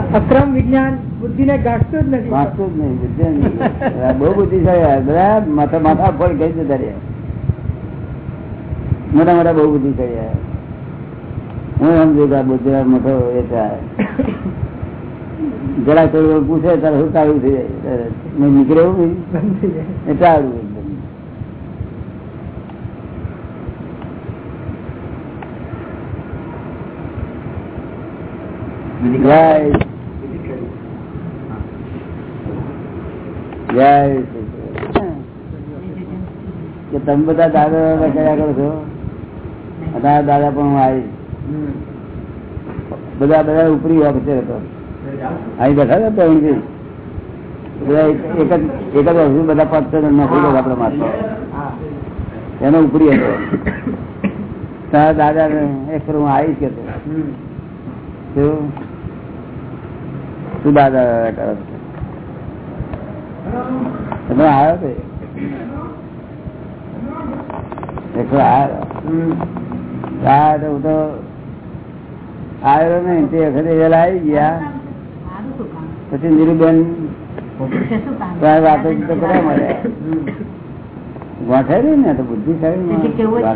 અક્રમ વિજ્ઞાન બુદ્ધિ ને ગાંઠતું જ નથી. ગાંઠતું જ નહીં બુદ્ધિ. બહુ બુદ્ધિશાળી માથા માથા ફળ ગઈ જતા રહ્યા મોટા મોટા બહુ બુદ્ધિશાળી હું સમજુ કે બુદ્ધિ મોટો એ થાય જરા કોઈ પૂછે ત્યારે શું ચાલુ થઈ જાય. મેં નીકળે એવું નહીં. એ ચાલુ એકદમ જય જય શ્રી કૃષ્ણ. કે તમે બધા દાદા દાદા કર્યા કરો છો? અત્યારે દાદા પણ હું આવીશ બધા બધા ઉપરી વખતે હતો અહીં બેઠા હતા તો એક જ એક બધા પદ નોકરી કરે આપડે માથે. એનો ઉપરી હતો. તારા દાદા એક હું આવીશ કે શું કરો તમે આવ્યો તો આવ્યો? તો આવ્યો નહીં તે વખતે વેલા આવી ગયા. પછી નીરુબેન વાતો તો કરવા મળ્યા. ગાંઠે ને તો બુદ્ધિ સારી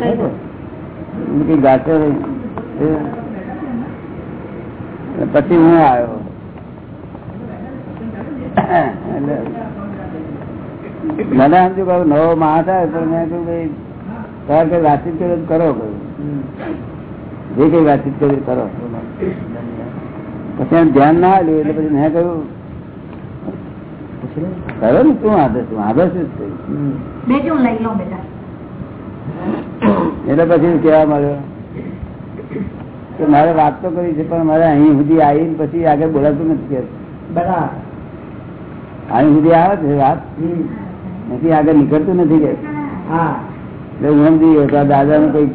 કહ્યું. રહી પછી હું આવ્યો. મને સમજુ કહું નવો માણસ આવે તો મેં કહ્યું ભાઈ તમારે કઈ વાતચીત કરો કરો કહ્યું જે કઈ વાતચીત કરી કરો. પછી એમ ધ્યાન ના આવ્યું એટલે પછી મેં કહ્યું કરો ને શું વાંધો શું આદર્શ શું એટલે પછી કેવા મળ્યો કે મારે વાત તો કરી છે પણ મારે અહીં સુધી આવીને પછી આગળ બોલાતું નથી કે. બરાબર. અહીં સુધી આવે છે વાત નથી આગળ નીકળતું નથી કે હા એટલે હું સમજી ગયો તો દાદા નું કંઈક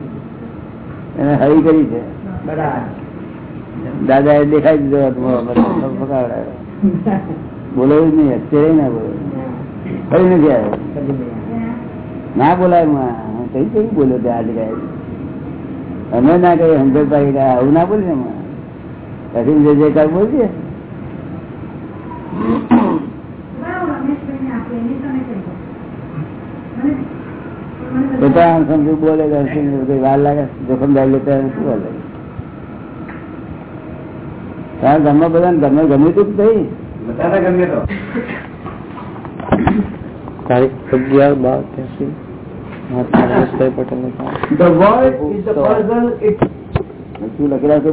એને હરી કરી છે દાદા એ દેખાઈ દીધો હાથમાં બધો પકડાયો. બોલાવું જ નહીં અત્યારે ના બોલો ફરી નથી આવ્યો ના બોલાય. કઈ કઈ બોલ્યો ત્યાં આજે કાંઈ. અમે ના કઈ સમજણ પાડી કે આવું ના બોલીએ. પછી જે જે કાંઈ બોલીએ તો તો આમ સમજુ બોલે વાર લાગે જોખમદારી લેતા શું વાર લાગે તારા ગામમાં બધા ગમે ગમે તું થઈ તારીખ અગિયાર બાર ત્યાંસી. શું લખેલા છે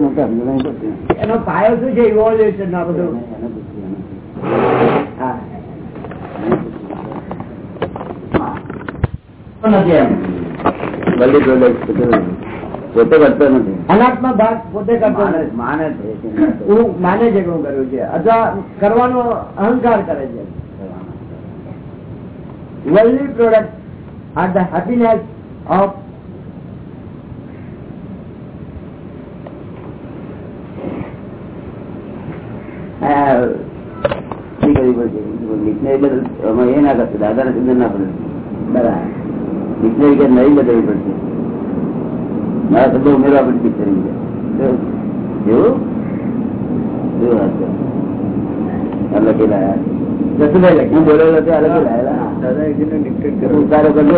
એનો પાયો શું છે? ઇવોલ્યુશન ના બધું એને પૂછ્યું, એને. હા વલ્લી પ્રલોભ બધું પોતે કરતો નથી. અનાત્મા ભાગ પોતે કરતો માને છે હું માને છે કે હું કર્યું છે. અથવા કરવાનો અહંકાર કરે છે. Worldly products are the happiness of આ કરવી પડશે ડિક્શનરી અમે એ ના કરશે દાદાના શબ્દ ના પડે. બરાબર. ડિક્શનરી કે નહીં બતાવી પડશે મારા શબ્દો ઉમેરવા પડશે એવું? જસુભાઈ લખી. બોલેલો લાયેલા. હું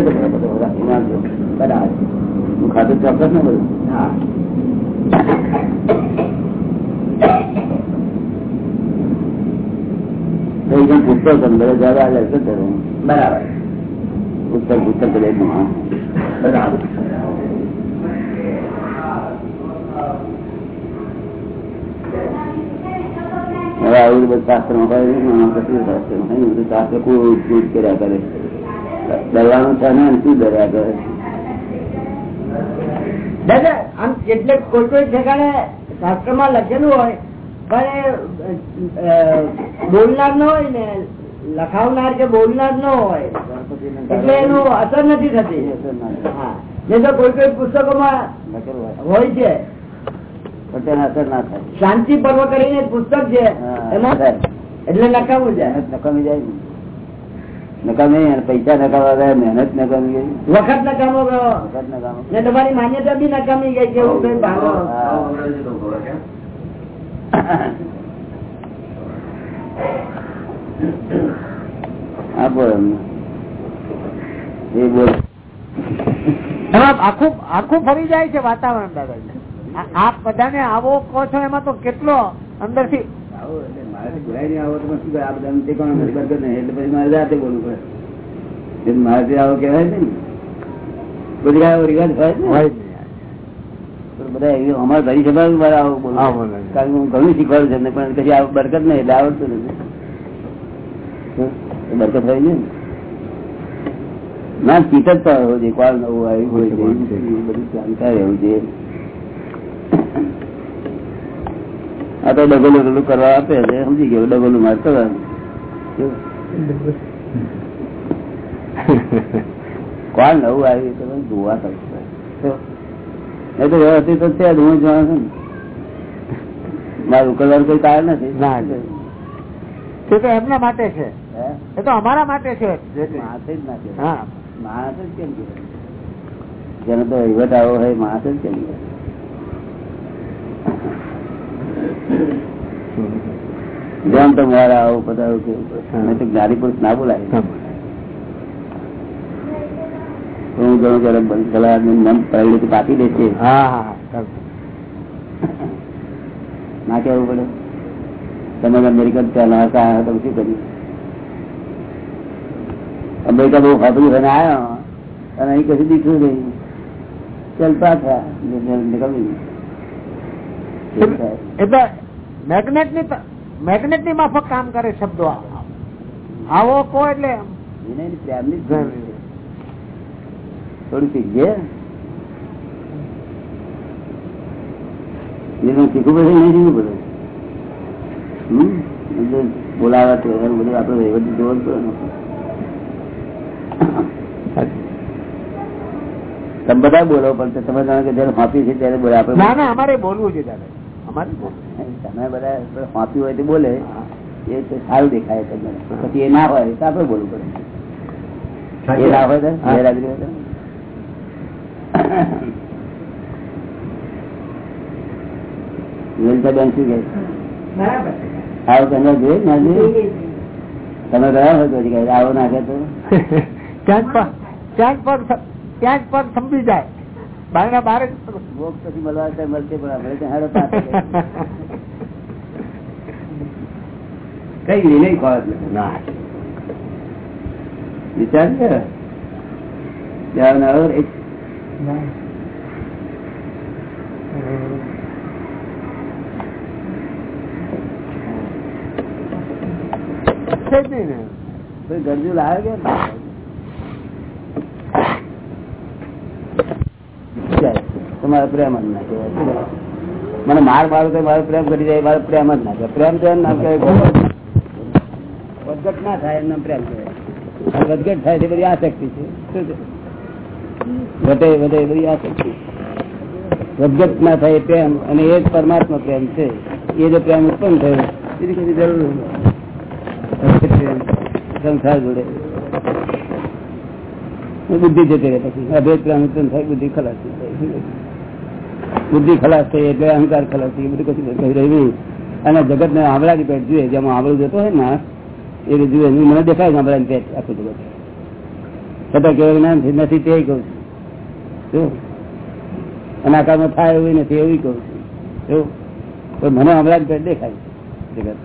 કર્યો. બરાબર. ખાતું ચોક્કસ ને બધું? હા. પુસ્તક અંદર આવે છે બરાબર. ઉત્તર શાસ્ત્રમાં શાસ્ત્રમાં શાસ્ત્ર કરે. ડરવાનું છે ને, શું ડર્યા કરે? દાદા આમ એટલે કોઈ કોઈ ઠેકાણે શાસ્ત્રમાં લખેલું હોય, પણ બોલનાર ન હોય ને લખાવનાર કે બોલનાર ન હોય. એટલે એનું અસર નથી થતી. હા. તો કોઈ કોઈ પુસ્તકોમાં માં હોય. છે. અસર ના થાય. શાંતિ પર્વ કરીને પુસ્તક છે. હા, એમાં એટલે નકામું જાય મહેનત નકામી જાય ને. નકામી પૈસા નકામવા ગયા મહેનત નકામી ગઈ વખત નકામો ગયો. વખત નકામો. ને તમારી માન્યતા બી નકામી ગઈ કે એવું કઈ આપો એ બોલ. આખું આખું ફરી જાય છે વાતાવરણ દાદા આપ બધાને આવો કહો છો એમાં તો કેટલો કે હું ઘણું શીખવાડું છે પણ પછી આવું બરકત નહીં એટલે આવડતું નથી. એ બરકત થઈ ને. ના જ તો હોવું જોઈએ નવું આવ્યું હોય છે, બધું જાણકાર રહેવું જોઈએ આ તો ડગલું ડગલું કરવા આપે છે સમજી ગયો ડગલું મારે કરવાનું નવું આવ્યું તો જોવા કરશે એ તો વ્યવસ્થિત તો છે હું જાણું છું ને. મારું કલર કોઈ કારણ નથી. ના, તે તો એમના માટે છે? એ તો અમારા માટે છે. જે જ ના કહેવાય. માણસ જ કેમ કહેવાય? જેનો તો વહીવટ આવો હોય માણસ જ કેમ કહેવાય? જેમ તો મારા આવું પધારું કેવું. તો જ્ઞાની પુરુષ ના બોલાય. હું ઘણું જયારે સલાહ મન પહેલી કાપી દે છે. હા હા હા ના કેવું પડે? તમે અમેરિકન પહેલા હતા તો શું કર્યું? અમેરિકા બહુ ફાફડી થઈને આવ્યો અને અહીં કશું દીઠું નહીં. ચલતા થયા એટલે મેગ્નેટની મેગ્નેટની માફક કામ કરે શબ્દો આવો. કો એટલે પ્રેમની. થોડું શીખજે. એનું શીખવું પડે નહીં શીખવું પડે. બોલાવા તો બધું આપડે વહીવટ જોવો પડે. તમે બધા બોલો પણ તમે જાણો કે જયારે ફાંપી છે ત્યારે બોલે આપણે ના ના અમારે બોલવું છે દાદા અમારે તમે બધા ફાંપી હોય તો બોલે એ સારું દેખાય તમને. પછી એ ના હોય તો આપણે બોલવું પડે. એ ના હોય તો ગેરહાજરી હોય તો. શું કહે? આવો કહેવા જોઈએ? તમે ગયા હોય તો આવો નાખે તો? ત્યાં જ પગ ત્યાં જ સમજી જાય. બાર જ પગ. મોક્ષ પછી મળવા મળશે પણ આપણે ત્યાં કઈ નહીં ખોરાક ના. વિચાર છે? ને ગરજુ લાવે કે તમારો પ્રેમ જ ના મને માર મારું તો મારો પ્રેમ કરી જાય, મારો પ્રેમ જ ના પ્રેમ તો વધઘટ ના થાય એમનો પ્રેમ કહેવાય. વધઘટ થાય તે બધી આસક્તિ છે. શું છે? વધે વધે, બધી આસક્તિ. વધઘટ ના થાય પ્રેમ અને એ જ પરમાત્મા પ્રેમ છે. એ જો પ્રેમ ઉત્પન્ન થયો. એની કદી જરૂર. સંસાર જોડે. બુદ્ધિ જતી રહે પછી. અભેદ ઉત્પન્ન થાય, બુદ્ધિ ખલાસી થઈ જાય. બુદ્ધિ ખલાસ થઈ એટલે અહંકાર ખલાસ થઈ બધું કશું કહી રહ્યું. અને જગત ને આંબળાની પેટ જોઈએ જેમાં આંબળું જતો હોય ને એ જુએ. મને દેખાય આંબળાની પેટ આખું જગત. છતાં કેવું જ્ઞાન નથી તે કહું છું. શું? અને આકારમાં થાય એવું નથી, એવું કહું છું. એવું પણ મને આંબળાની પેટ દેખાય જગત.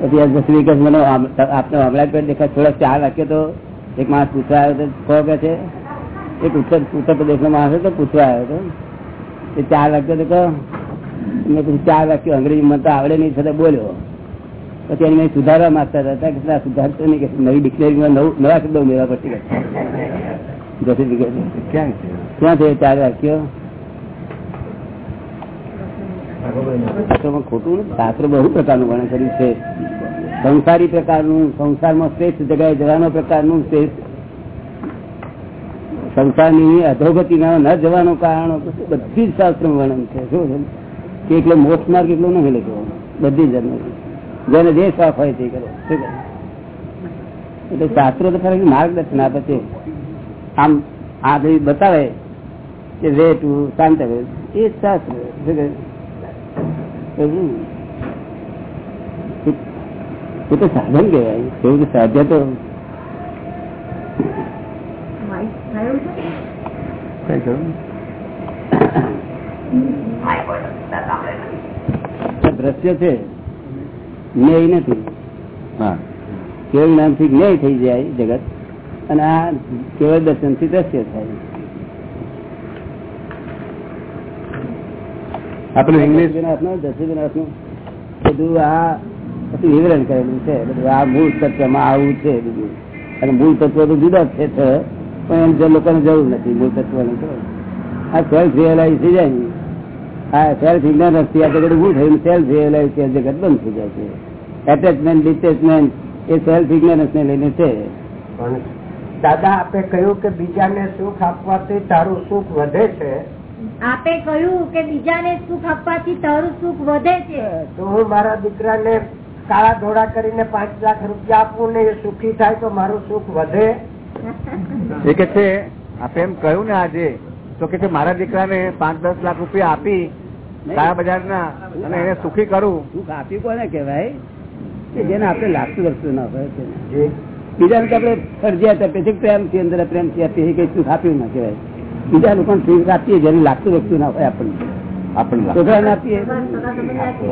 પછી આ દસ વીક મને આપને આંબળાની પેટ દેખાય. થોડા ચા રાખીએ તો એક માણસ પૂછવા તો કહો કે છે એક ઉત્તર ઉત્તર પ્રદેશ નો માણસ હતો પૂછવા આવ્યો હતો એ ચાર વાક્યો તો મેં પછી ચાર વાક્યો અંગ્રેજી મને તો આવડે નહીં છતાં બોલ્યો. પછી એને મેં સુધારવા માંગતા હતા. કે ના સુધારતો નહીં કે નવી ડિક્શનરીમાં નવું નવા શબ્દો મેળવા પડતી ક્યાં છે? ક્યાં છે ચા રાખ્યો ખોટું શાસ્ત્ર બહુ પ્રકારનું વર્ણન કર્યું છે. સંસારી પ્રકારનું સંસારમાં શ્રેષ્ઠ જગ્યાએ જવાનો પ્રકારનું શ્રેષ્ઠ સંસારની અધોગતિના ન જવાનું કારણ બધી જ શાસ્ત્ર વર્ણન છે. શું કે એકલો મોક્ષ માર્ગ એટલો નહીં લખ્યો. બધી જ જેને જે શોખ હોય તે કરો. એટલે શાસ્ત્રો તો ખરેખર માર્ગદર્શન આપે છે. આમ, આ ભાઈ બતાવે કે વે ટુ શાંત એ જ શાસ્ત્ર. એ તો સાધન કહેવાય. એવું સાધ્ય તો કઈ? આ દ્રશ્ય છે ન્યાય નથી. હા. કેવળ જ્ઞાનથી ન્યાય થઈ જાય જગત અને આ કેવળ દર્શનથી દ્રશ્ય થાય. આપણે ઇંગ્લિશ દશરથનાથનું બધું આ પછી વિવરણ કરેલું છે. બધું આ મૂળ તત્વમાં આવું છે બધું. અને મૂળ તત્વ તો જુદા છે તો પણ એમ જે લોકોને જરૂર નથી મૂળ તત્વને તો. આ સેલ્ફ રિયલાઇઝ થઈ જાય ને. આ સેલ્ફ ઇગ્નોરન્સથી આ જગત ઉભું થયું સેલ્ફ રિયલાઇઝથી આ જગત બંધ થઈ જાય છે. એટેચમેન્ટ ડિટેચમેન્ટ એ સેલ્ફ ઇગ્નોરન્સ ને લઈને છે. દાદા આપે કહ્યું કે બીજાને સુખ આપવાથી તારું સુખ વધે છે. આપે કહ્યું કે બીજાને સુખ આપવાથી તારું સુખ વધે છે. તો હું મારા દીકરાને કાળા ધોળા કરીને પાંચ લાખ રૂપિયા આપું ને એ સુખી થાય તો મારું સુખ વધે? એ કે છે આપે એમ કહ્યું ને આજે તો કે મારા દીકરાને પાંચ દસ લાખ રૂપિયા આપી કાળા બજારના અને એને સુખી કરું. સુખ આપ્યું કોને કેવાય કે જેને આપણે લાગતું વસ્તુ ના હોય. બીજાને તો આપણે ફરજિયાત આપીએ છીએ પ્રેમથી અંદર પ્રેમથી આપીએ કઈ સુખ આપ્યું ના કહેવાય. બીજા લોકોને સુખ આપીએ જેને લાગતું વસ્તુ ના હોય આપણને. આપણને છોકરાને આપીએ.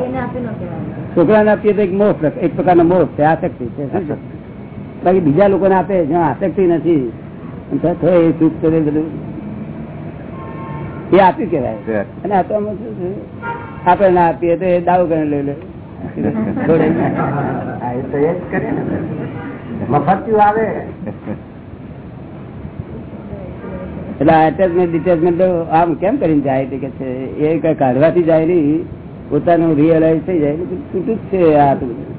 એને આપી છોકરાને આપીએ તો એક મોહ એક એક પ્રકારનો મોહ છે આ છે શું છે? બાકી બીજા લોકોને આપે જ્યાં આસક્તિ નથી. એ સુખ કરે બધું. એ આપ્યું કેવાય. અને આ તો? આપણે ના આપીએ તો એ દાવ કરીને લઈ લે. મફતિયું આવે. એટલે ડિટેચમેન્ટ આમ કેમ કરીને જાય કે છે? એ કઈ કાઢવાથી જાય નહીં. પોતાનું રિયલાઇઝ થઈ જાય. છૂટું જ છે આ બધું.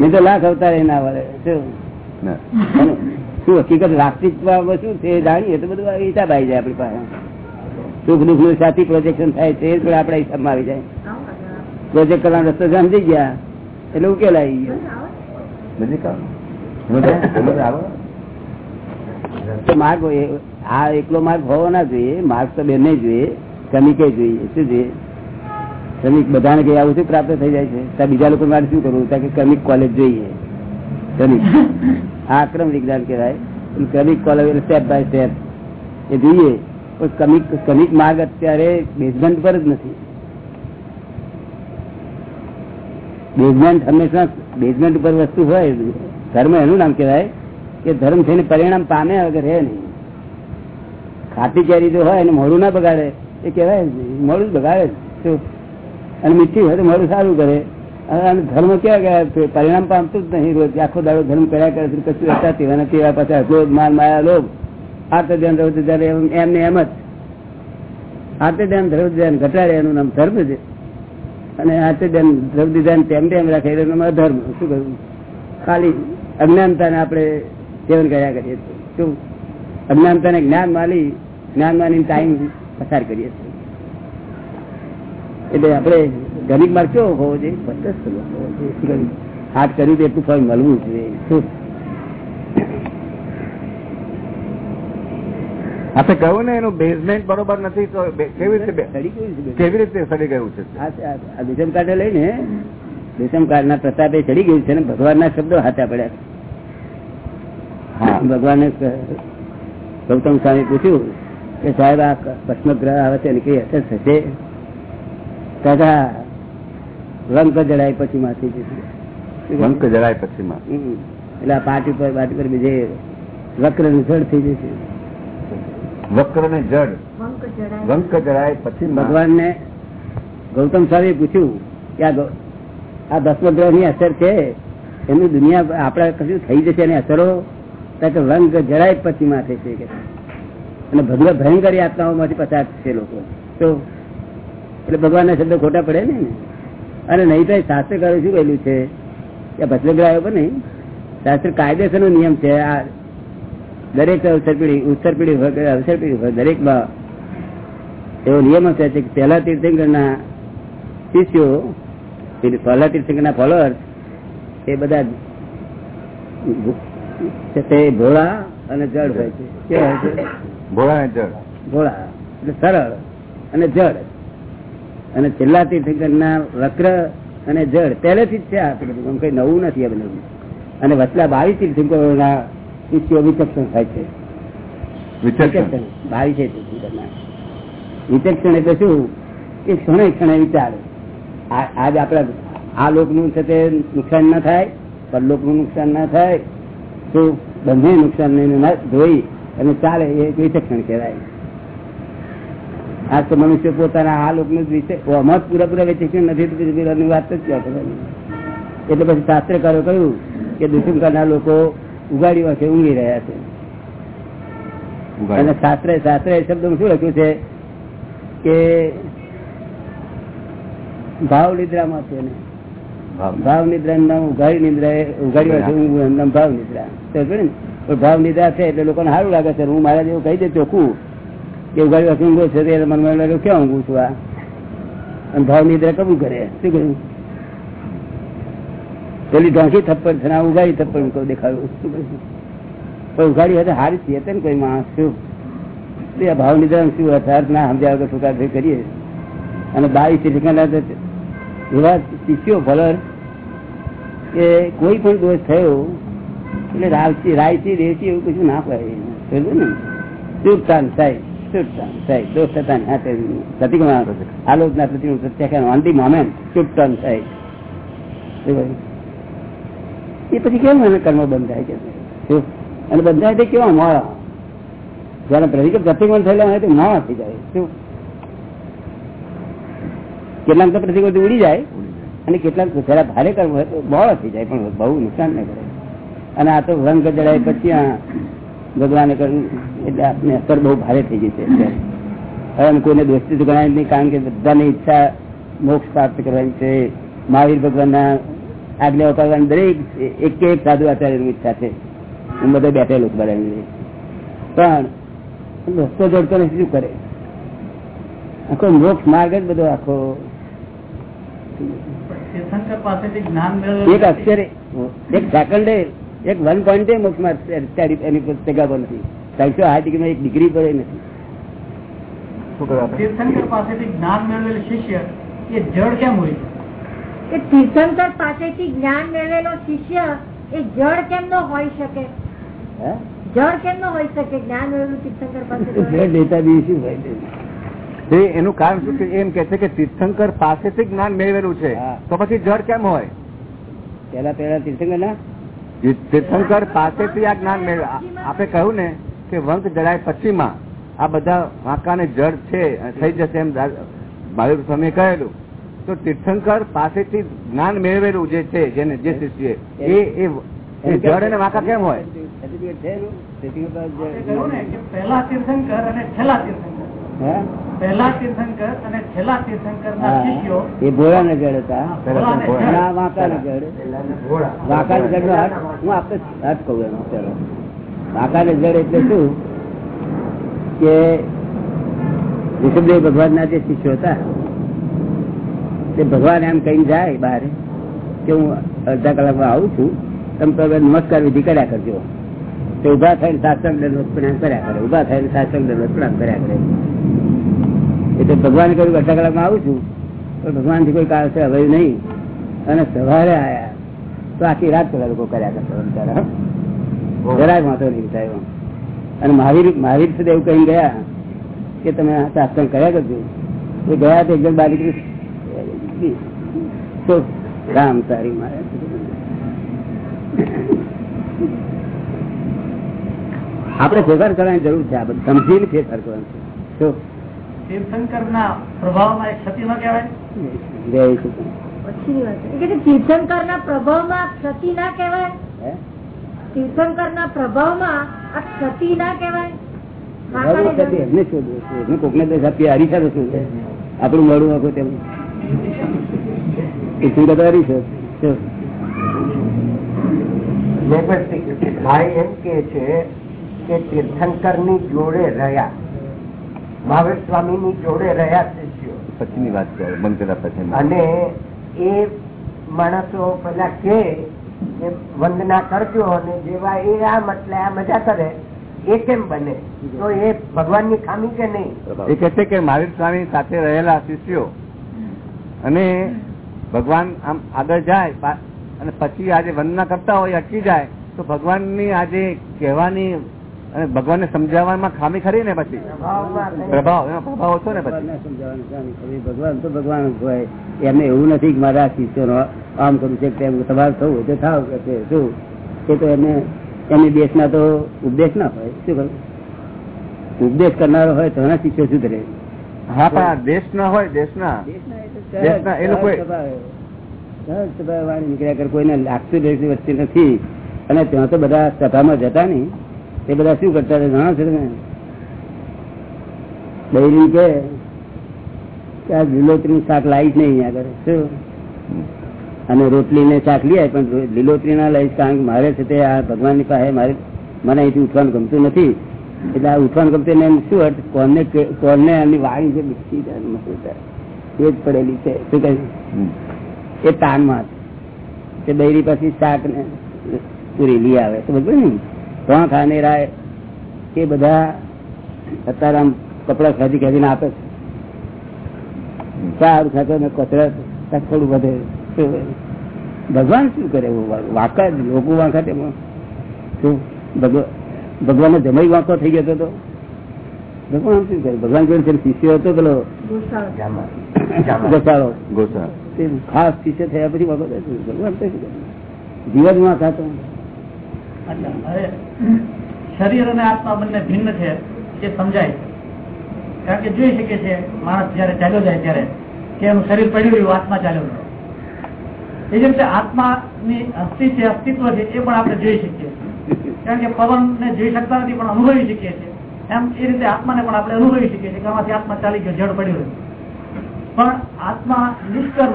નહીં તો લાખ અવતાર ના વળે. શું? શું હકીકત વાસ્તવિકતામાં શું છે જાણીએ તો બધું હિસાબ આવી જાય આપણી પાસે. સુખ દુઃખનું સાથી પ્રોજેક્શન થાય છે એ પણ આપણા હિસાબમાં આવી જાય. પ્રોજેક્ટ કરવાનો રસ્તો સમજી ગયા એટલે ઉકેલ આવી ગયો. માર્ગ આ એકલો માર્ગ હોવો ના જોઈએ. માર્ગ તો બેને જોઈએ શ્રમિકે જોઈએ. શું જોઈએ? શ્રમિક બધાને કઈ આવું શું પ્રાપ્ત થઈ જાય છે? ત્યાં બીજા લોકો મારે શું કરવું? ત્યાં કે ક્રમિક કોલેજ જોઈએ. શ્રમિક. આ અક્રમ વિજ્ઞાન કહેવાય. ક્રમિક કોલેજ સ્ટેપ બાય સ્ટેપ એ જોઈએ. પણ ક્રમિક ક્રમિક માર્ગ અત્યારે બેઝમેન્ટ પર જ નથી. બેઝમેન્ટ હંમેશા બેઝમેન્ટ ઉપર વસ્તુ હોય ધર્મ એનું નામ કહેવાય કે ધર્મ થઈને પરિણામ પામે વગર રહે નહીં. ખાતી કેરી જો હોય એને મોડું ના બગાડે. એ કહેવાય મોડું જ બગાડે શું? અને મીઠી હોય તો મારું સારું કરે. અને ધર્મ ક્યાં ગયા? પરિણામ પામતું જ નહીં. રોજ આખો દાડો ધર્મ કર્યા કરે છે. કશું હતા તેવા નથી. એવા પાછા ક્રોધ માલ માયા લોભ. આર્ત ધ્યાન ધરવું ત્યારે એમને એમ જ. આતે ધ્યાન રૌદ્ર ધ્યાન ઘટાડે. એનું નામ ધર્મ છે. અને આતે ધ્યાન રૌદ્ર ધ્યાન તેમ તેમ રાખે. એનું નામ અધર્મ. શું કહ્યું ખાલી અજ્ઞાનતાને આપણે સેવન કર્યા કરીએ છીએ. શું? અજ્ઞાનતાને જ્ઞાન માલી, જ્ઞાન માની ટાઈમ પસાર કરીએ છીએ. એટલે આપણે ગરીબ માર્ગ કેવો હોવો જોઈએ? પચાસ હાથ કર્યું એટલું ફળ મળવું જોઈએ. શું? કહ્યું ને એનું બેઝમેન્ટ બરોબર નથી તો કેવી રીતે કેવી રીતે સડી ગયું છે? આ આ- આ દેશમ કાર્ડ લઈને દેશમ કાર્ડ ના પ્રતાપે ચડી ગયું છે ને ભગવાન ના શબ્દો હાથા પડ્યા હા. ભગવાને ગૌતમ સ્વામી પૂછ્યું કે સાહેબ આ પ્રશ્નગ્રહ આવે છે એની કઈ અસર થશે? જડાય પછી માંથી વંક એટલે આ પાટી પર પાટી પર બીજે વક્ર નિસળ થઈ જશે. વક્ર ને જડ. વંક જડાય. વંક ભગવાન ને ગૌતમ સ્વામી પૂછ્યું કે આ ગૌ- ગ્રહની અસર છે? એની દુનિયા આપડા કશું થઈ જશે એની અસરો? કે રંગ જરાય પછી માથે છે કે. અને ભગવાન ભયંકર આત્માઓમાંથી પસાર છે લોકો. તો એટલે ભગવાનના શબ્દ ખોટા પડે ને? અને નહીં તો શાસ્ત્રકારો શું કહેલું છે? એ ભસ્મગ્રહ આવ્યો પણ નહીં. શાસ્ત્ર કાયદેસર નિયમ છે. આ દરેક અવસર પેઢી ઉત્તર પેઢી અવસર પેઢી દરેકમાં એવો નિયમ હશે કે પહેલા તીર્થંકરના શિષ્યો પહેલા તીર્થંકરના ફોલોઅર્સ એ બધા તે ભોળા અને જડ હોય છે. કેવા હોય છે? ભોળા અને જળ ભોળા એટલે સરળ અને જડ. અને છેલ્લા તીર્થંકર ના વક્ર અને જળ પહેલેથી જ છે આ બધું કઈ નવું નથી આ બધું. અને વચલા બાવીસ તીર્થંકરોના શિષ્યો વિચક્ષણ થાય છે. વિચક્ષણ. બાવીસ તીર્થંકરના વિચક્ષણ એટલે શું? એ ક્ષણે ક્ષણે વિચાર. આ- આજ આપડા આ લોકનું છે તે નુકસાન ના થાય પરલોકનું નુકસાન ના થાય. તો બંને નુકસાન જોઈ ધોઈ અને ચાલે એ વિચક્ષણ કહેવાય. આજ તો મનુષ્ય પોતાના આ લોકનું જ વિશે જ પૂરેપૂરા વિચક્ષણ નથી વાત જ ક્યાં કરવાની એટલે પછી શાસ્ત્રકારો કહ્યું કે દુષ્મકારના લોકો ઉગાડી વાંખે ઊંઘી રહ્યા છે. અને શાસ્ત્ર શાસ્ત્ર એ શબ્દ શું લખ્યું છે કે ભાવ નિદ્રામાં છે ને ભાવ. નિદ્રા નામ ઉઘાડી નિદ્રા એ ઉઘાડી વાંખે એનું નામ ભાવ નિદ્રા. ને? ભાવ નિદ્રા છે એટલે લોકોને સારું લાગે છે. હું મારા જેવું કહી દે ચોખ્ખું. કે ઉઘાડી વાંખે ઊંઘો છે એટલે મનમાં લાગે ક્યાં ઊંઘું છું આ? અને ભાવ નિદ્રા કબૂલ કરે. શું કહ્યું? પેલી ઢોંકી થપ્પડ છે ઉઘાડી થપ્પડ કહું, દેખાડું. શું કહ્યું? પણ ઉઘાડી હતા હારી છે ને કોઈ માણસ, શું? તે ભાવ નિદ્રા શું અર્થ ના વગર ટૂંકા થઈ કરીએ. અને બાવીસ ઠેકાના તો એવા શિષ્યો, ભલર, કે કોઈ પણ દોષ થયો, એટલે રાવચી રાયચી રેચી એવું કશું ના પડે ને? ચૂપ શાંત સાહેબ દોષ થતા પ્રતિક્રમણ આલોચના પ્રતિક્રમણ પ્રત્યાખ્યાન ઓન ધી મોમેન્ટ ચૂપતાન થાય એ પછી કેમ એને કર્મ બંધ થાય અને બંધ તે કેવા મોડા જયારે પ્રતિક્રમ પ્રતિક્રમણ થયેલા હોય તો મોડા થઈ જાય. શું? કેટલાક તો પ્રતિક્રમ ઉડી જાય અને કેટલાક જરા ભારે કર્મ હોય તો મોડા થઈ જાય પણ બહુ નુકસાન નહીં કરે. અને આ તો રંગ જડાય પછી આ ભગવાને કહ્યું એટલે આપની અસર બહુ ભારે થઈ ગઈ છે હવે કોઈને દોસ્તી તો ગણાય નહીં કારણ કે બધાની ઈચ્છા મોક્ષ પ્રાપ્ત કરવાની છે. મહાવીર ભગવાનના આજ્ઞા કરવાની દરેક એક એક સાધુ આચાર્યની ઈચ્છા છે. હું બધા બેઠેલો બરાબર પણ રસ્તો જોડતો નથી શું કરે? આખો મોક્ષ માર્ગ જ બધો આખો પાસેથી જ્ઞાન એક અક્ષરે એક સેકન્ડે એક વન પોઈન્ટ મોક્ષ માર્ગ એની પર ટકાવો નથી. ત્રણસો આઠ ડિગ્રીમાં એક ડિગ્રી પર નથી? શું કરે આપણે? તીર્થંકર પાસેથી જ્ઞાન મેળવેલ શિષ્ય એ જળ કેમ હોય એ તીર્થંકર પાસેથી જ્ઞાન મેળવેલો શિષ્ય એ જળ કેમ નો હોઈ શકે? જળ કેમ નો હોઈ શકે? જ્ઞાન મેળવેલું તીર્થંકર પાસે લેતા બી શું હોય એનું કારણ શું છે? એમ કે છે કે તીર્થંકર પાસેથી જ્ઞાન મેળવેલું છે. હા. તો પછી જળ કેમ હોય? પેલા પેલા તીર્થંકર ના તીર્થંકર પાસેથી આ જ્ઞાન મેળવે આપણે કહ્યું ને કે વંક જડાય પછીમાં આ બધા વાંકાને જળ છે થઈ જશે એમ મહાવીર સ્વામીએ કહેલું તો તીર્થંકર પાસેથી જ્ઞાન મેળવેલું જે છે જેને જે શિષ્ય એ એ જળ અને વાંકા કેમ હોય પહેલા તીર્થંકર અને છેલ્લા તીર્થંકર? પહેલા તીર્થંકર અને છેલ્લા તીર્થંકર ના શિષ્યો એ ભોળાના જળ હતા. ભોળા. ને અને જળ. આ વાંકાના જળ વાંકાના જળ નો હું આપને અર્થ કહું એનો ચલો. વાંકાના જળ એટલે શું? કે ઋષભદેવ ભગવાન ના જે શિષ્યો હતા તે ભગવાન એમ કઈ જાય બહાર કે હું અડધા કલાકમાં આવું છું તમે તો નમસ્કાર વિધિ કર્યા કરજો. તે ઊભા થઈને સાષ્ટાંગ દંડવત પ્રણામ કર્યા કરે ઊભા થઈને દંડવત પ્રણામ કર્યા કરે. એટલે ભગવાન કહ્યું અડધા કલાકમાં આવું છું. પણ ભગવાનથી કોઈ કારણ છે હવે નહીં. અને સવારે આયા. તો આખી રાત પેલા લોકો કર્યા કરતા બિચારા. જરાય વાંધો નહીં થયો અને મહાવીર મહાવીર સુધી એવું કહી ગયા કે તમે આ કર્યા કરજો. એ ગયા તો એકદમ બારીક તો રામ તારી મારે. આપણે ફેરફાર કરવાની જરૂર છે આ બધું. સમજીને ફેરફાર કરવાનું છે. શું તીર્થંકર ના પ્રભાવમાં એક ક્ષતિ ન કહેવાય? જય શ્રી કૃષ્ણ. પછીની વાત છે. એ તીર્થંકર ના પ્રભાવમાં ક્ષતિ ના કહેવાય? હે? પ્રભાવમાં આ ક્ષતિ ના કહેવાય? આપણું મળું આખું તેમ. ભાઈ એમ કે છે કે તીર્થંકરની જોડે રહ્યા. મહાવીર સ્વામી ની જોડે રહ્યા શિષ્યો પછીની વાત કરે બંધ કર્યા પછી. અને એ માણસો પેલા કે કે વંદના કરજો અને જેવા એ આમ એટલે આ મજા કરે એ કેમ બને? તો એ ભગવાનની ખામી કે નહીં? એ કહે છે કે મહાવીર સ્વામી સાથે રહેલા શિષ્યો અને ભગવાન આમ આગળ જાય અને પછી આજે વંદના કરતા હોય અટકી જાય તો ભગવાનની આજે કહેવાની અને ભગવાનને સમજાવવામાં ખામી ખરી ને પછી? પ્રભાવ એનો પ્રભાવ ઓછો ને પછી. ભગવાન તો ભગવાન જ હોય. એમને એવું નથી કે મારા શિષ્યો આમ કરું છે તેમ. તમારે થવું તો થાવ કે શું? એ તો એમને એમની દેશના તો ઉપદેશ ના હોય. શું કરું ઉપદેશ કરનારો હોય તો એના શિષ્યો સુધરે હા પણ દેશ ના હોય દેશ ના દેશના દેશના એ લોકો વાણી નીકળ્યા કરે. કોઈને લાગતું દેશ વસ્તી નથી. અને ત્યાં તો બધા સભામાં જતા નહીં. એ બધા શું કરતા જાણો છો તમે બૈરી કે આ લીલોતરી શાક લાવી જ નહીં આગળ. શું? અને રોટલી ને શાક લઈ આવે પણ લીલોતરી ના લઈશ કારણ કે મારે છે તે આ ભગવાનની પાસે મારે મને અહીંથી ઉઠવાનું ગમતું નથી. એટલે આ ઉઠવાનું ગમતું એમ શું અર્થ? કોને કોને એની વાણી છે બિસ્કી. એ જ પડેલી છે. શું કહે. એ તાનમાં. તે બૈરી પછી શાક ને પૂરી લઈ આવે. તો બધું ને? તો ખાને રાય એ બધા અત્યારે આમ કપડા ખેંચી ખેંચીને આપે છે. સારું ખાતો ને કસરત થોડું વધે. ભગવાન શું કરે? વાંકા લોકો વાંકા તેમાં. શું? ભગવ- ભગવાનનો જમાઈ વાંકો થઈ ગયો હતો તો? ભગવાન શું કરે? ભગવાન જોડે છે શિષ્ય હતો પેલો ગોસાળો. તે ખાસ શિષ્ય થયા પછી ભગવાન તો શું કરે? જીવન વાંકા તો અચ્છા હવે શરીર અને આત્મા બંને ભિન્ન છે એ સમજાય કારણ કે જોઈ શકે છે, માણસ જયારે ચાલ્યો જાય ત્યારે કે એનું શરીર પડ્યું રહ્યું આત્મા ચાલ્યો ગયો એ જ રીતે આત્માની અસ્થિ છે અસ્તિત્વ છે એ પણ આપણે જોઈ શકીએ કારણ કે પવન ને જોઈ શકતા નથી, પણ અનુભવી શકીએ છીએ. એમ એ રીતે આત્માને પણ આપણે અનુભવી શકીએ છીએ કે આમાંથી આત્મા ચાલી ગયો જળ પડ્યું રહ્યું પણ આત્મા નિષ્કર્મ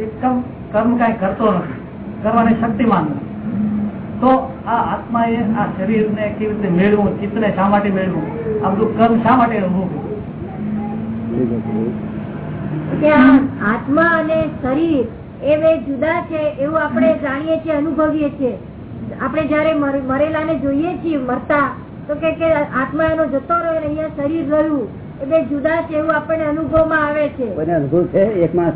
એકદમ કર્મ કાંઈ કરતો નથી. કરવાની શક્તિમાન નથી. તો આ આત્માએ આ શરીરને કેવી રીતે મેળવું ચિત્તને શા માટે મેળવું? આ બધું કર્મ શા માટે આ આત્મા અને શરીર એ બે જુદા છે એવું આપણે જાણીએ છીએ અનુભવીએ છીએ. આપણે જયારે મરેલા ને જોઈએ છીએ મરતા તો કે કે આત્મા એનો જતો રહ્યો અહિયાં અહીંયા શરીર રહ્યું એ બે જુદા છે એવું આપણને અનુભવમાં આવે છે. અનુભવ છે? એક માં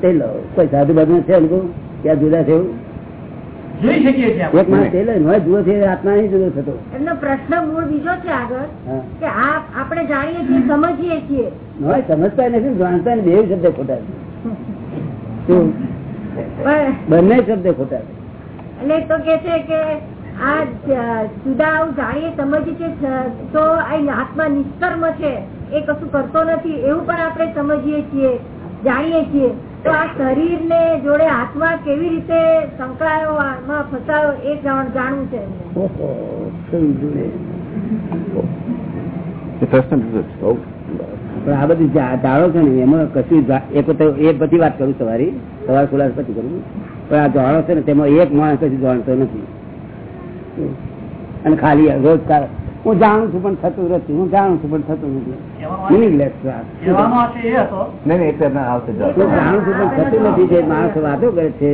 કોઈ સાધુ બાજુ છે અનુભવ? ક્યાં જુદા છે એવું? જોઈ શકીએ છીએ એક માણસ થઈ લો નોય જુદો છે આત્મા નહીં જુદો થતો. એમનો પ્રશ્ન મૂળ બીજો છે આગળ કે આપણે જાણીએ છીએ સમજીએ છીએ. હોય સમજતા નથી જાણતા બે શબ્દ ખોટા છે. બંને શબ્દ ખોટા છે. એટલે તો કે છે કે આ જુદા આવું જાણીએ સમજીએ છીએ તો આ આત્મા નિષ્કર્મ છે. એ કશું કરતો નથી એવું પણ આપણે સમજીએ છીએ જાણીએ છીએ. તો આ શરીર ને જોડે આત્મા કેવી રીતે સંકળાયો આમાં ફસાયો એ જાણવું છે પણ આ બધી જાળો છે ને એમાં કશું એક એ બધી વાત કરું સવારી સવાર ખુલાસ પછી કરું. પણ આ જાણો છે ને તેમાં એક માણસ કશું જાણતો નથી. અને ખાલી રોજ કાર- હું જાણું છું પણ થતું નથી. હું જાણું છું પણ થતું નથી. જાણું છું પણ થતું નથી. જે માણસ વાતો કરે છે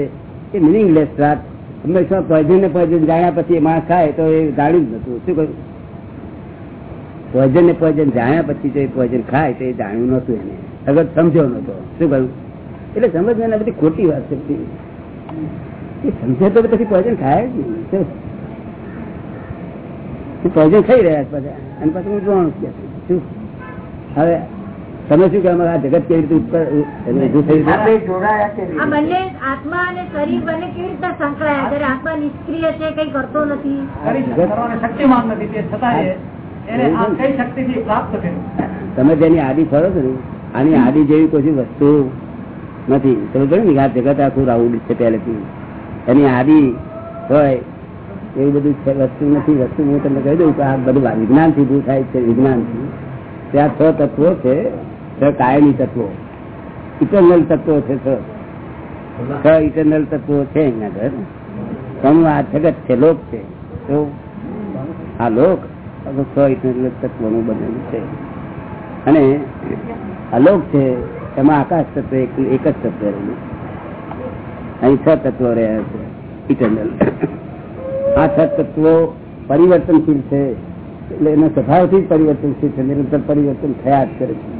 એ મિનિંગલેસ વાત હંમેશા પોઈઝન ને પોઈઝન જાણ્યા પછી માણસ ખાય તો એ જાણ્યું જ નતું શું કહ્યું? પોઈઝન ને પોઈઝન જાણ્યા પછી જો એ પોઈઝન ખાય તો એ જાણ્યું નતું એને. અગર સમજ્યો નતો શું કહ્યું? એટલે સમજવાના બધી ખોટી વાત છે એ સમજે તો પછી પોઈઝન ખાય જ નહીં. પોઈઝન થઈ રહ્યા છે બધા. અને પછી હું જોવાનું શું? હવે તમે શું કહેવા આ જગત કેવી રીતે ઉપર ઉભું થઈ આ બંને આત્મા અને શરીર બંને કેવી રીતે સંકળાયા જયારે આત્મા નિષ્ક્રિય છે કઈ કરતો નથી. કરી શકે- કરવાની શક્તિમાન નથી તે છતાં એ- એને આ કઈ શક્તિથી પ્રાપ્ત કર્યું? તમે જેની આદિ ફરો છો ને આની આદિ જેવી કોઈ વસ્તુ નથી. તમે કહ્યું ને આ જગત આખું રાઉડ છે પહેલેથી? એની આદિ હોય એવું બધું વસ્તુ નથી, વસ્તુ હું તમને કહી દઉં કે આ બધું વિજ્ઞાનથી ઉભું થાય છે વિજ્ઞાનથી ત્યાં છ તત્વો છે, છ કાયમી તત્વો. ઇટરનલ તત્વો છે છ. છ ઇટરનલ તત્વો છે અહીંયા ઘર ઘણું આ જગત છે, લોક છે. આ લોક છ ઇટરનલ તત્વોનું બનેલું છે. અને અલોક છે, એમાં આકાશ તત્વ એક જ તત્વ રહેલું. અહીં છ તત્વો રહ્યા છે ઇટરનલ આ છ તત્વો પરિવર્તનશીલ છે, એટલે એના સ્વભાવથી પરિવર્તનશીલ છે, નિરંતર પરિવર્તન થયા જ કરે છે.